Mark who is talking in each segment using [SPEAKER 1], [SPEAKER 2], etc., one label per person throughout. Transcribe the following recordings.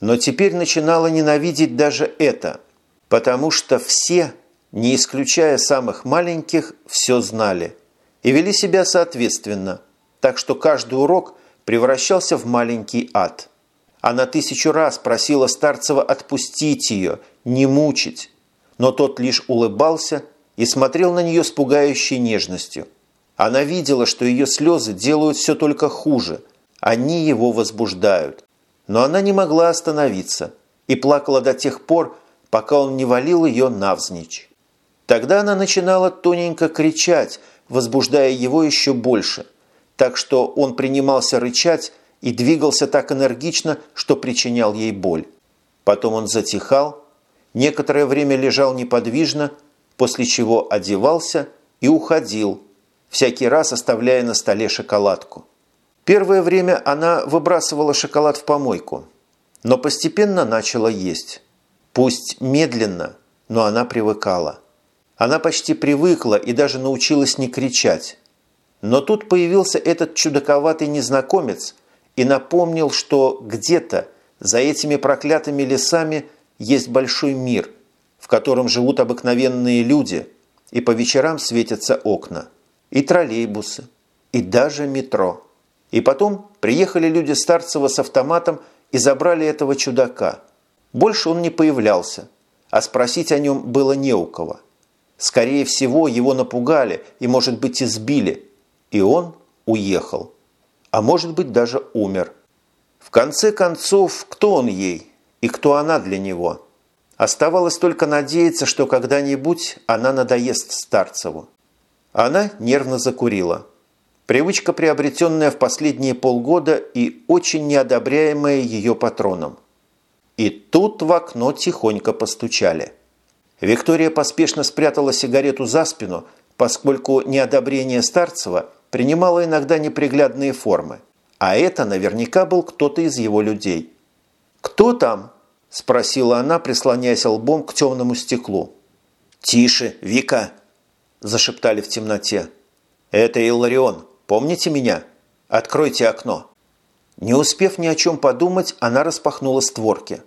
[SPEAKER 1] но теперь начинала ненавидеть даже это, потому что все, не исключая самых маленьких, все знали и вели себя соответственно, так что каждый урок превращался в маленький ад. Она тысячу раз просила Старцева отпустить ее, не мучить, но тот лишь улыбался и смотрел на нее с пугающей нежностью. Она видела, что ее слезы делают все только хуже, они его возбуждают. Но она не могла остановиться и плакала до тех пор, пока он не валил ее навзничь. Тогда она начинала тоненько кричать, возбуждая его еще больше, так что он принимался рычать и двигался так энергично, что причинял ей боль. Потом он затихал, некоторое время лежал неподвижно, после чего одевался и уходил, всякий раз оставляя на столе шоколадку. Первое время она выбрасывала шоколад в помойку, но постепенно начала есть. Пусть медленно, но она привыкала. Она почти привыкла и даже научилась не кричать. Но тут появился этот чудаковатый незнакомец и напомнил, что где-то за этими проклятыми лесами есть большой мир, в котором живут обыкновенные люди, и по вечерам светятся окна, и троллейбусы, и даже метро. И потом приехали люди Старцева с автоматом и забрали этого чудака. Больше он не появлялся, а спросить о нем было не у кого. Скорее всего, его напугали и, может быть, избили, и он уехал. А может быть, даже умер. В конце концов, кто он ей и кто она для него? Оставалось только надеяться, что когда-нибудь она надоест Старцеву. Она нервно закурила. Привычка, приобретенная в последние полгода и очень неодобряемая ее патроном. И тут в окно тихонько постучали. Виктория поспешно спрятала сигарету за спину, поскольку неодобрение Старцева принимало иногда неприглядные формы. А это наверняка был кто-то из его людей. «Кто там?» – спросила она, прислоняясь лбом к темному стеклу. «Тише, Вика!» – зашептали в темноте. «Это Илларион. Помните меня? Откройте окно». Не успев ни о чем подумать, она распахнула створки.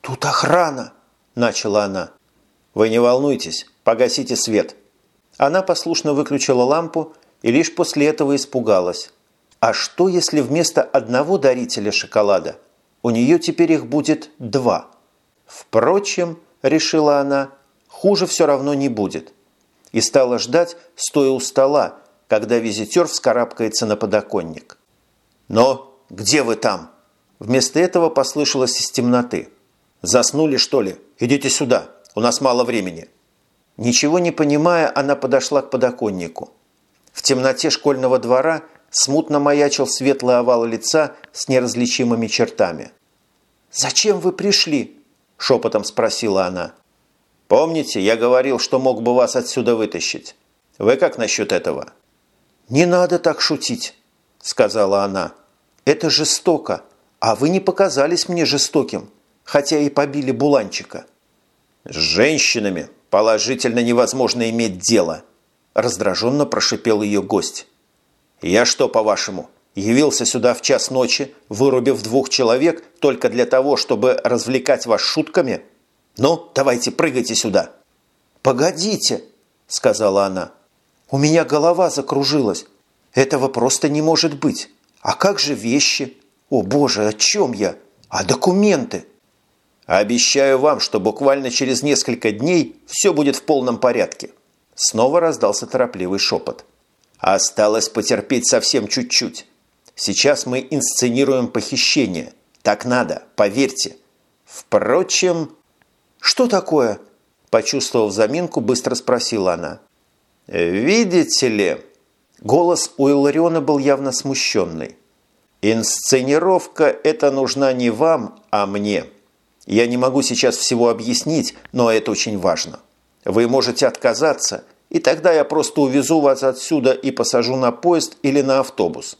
[SPEAKER 1] «Тут охрана!» – начала она. «Вы не волнуйтесь, погасите свет». Она послушно выключила лампу и лишь после этого испугалась. А что, если вместо одного дарителя шоколада у нее теперь их будет два? Впрочем, решила она, хуже все равно не будет. И стала ждать, стоя у стола, когда визитер вскарабкается на подоконник. «Но где вы там?» Вместо этого послышалось из темноты. «Заснули, что ли? Идите сюда, у нас мало времени». Ничего не понимая, она подошла к подоконнику. В темноте школьного двора смутно маячил светлый овал лица с неразличимыми чертами. «Зачем вы пришли?» – шепотом спросила она. «Помните, я говорил, что мог бы вас отсюда вытащить? Вы как насчет этого?» «Не надо так шутить», – сказала она. «Это жестоко, а вы не показались мне жестоким, хотя и побили Буланчика». «С женщинами положительно невозможно иметь дело», – раздраженно прошипел ее гость. «Я что, по-вашему, явился сюда в час ночи, вырубив двух человек только для того, чтобы развлекать вас шутками? Ну, давайте, прыгайте сюда». «Погодите», – сказала она. У меня голова закружилась. Этого просто не может быть. А как же вещи? О боже, о чем я? А документы? Обещаю вам, что буквально через несколько дней все будет в полном порядке. Снова раздался торопливый шепот. Осталось потерпеть совсем чуть-чуть. Сейчас мы инсценируем похищение. Так надо, поверьте. Впрочем... Что такое? Почувствовав заминку, быстро спросила она. «Видите ли...» Голос у Илариона был явно смущенный. «Инсценировка эта нужна не вам, а мне. Я не могу сейчас всего объяснить, но это очень важно. Вы можете отказаться, и тогда я просто увезу вас отсюда и посажу на поезд или на автобус.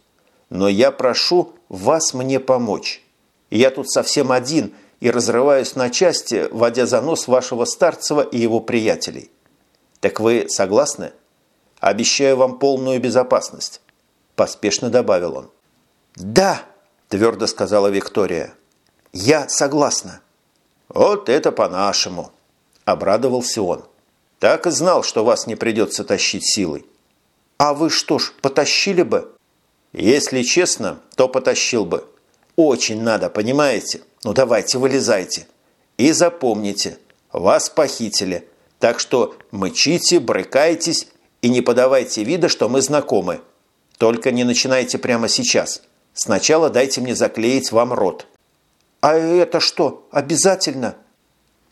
[SPEAKER 1] Но я прошу вас мне помочь. Я тут совсем один и разрываюсь на части, водя за нос вашего Старцева и его приятелей. Так вы согласны? Обещаю вам полную безопасность», – поспешно добавил он. «Да», – твердо сказала Виктория. Я согласна». «Вот это по-нашему», – обрадовался он. «Так и знал, что вас не придется тащить силой». «А вы что ж, потащили бы?» «Если честно, то потащил бы. Очень надо, понимаете? Ну давайте, вылезайте. И запомните, вас похитили. Так что мычите, брыкайтесь и не подавайте вида, что мы знакомы. Только не начинайте прямо сейчас. Сначала дайте мне заклеить вам рот». «А это что, обязательно?»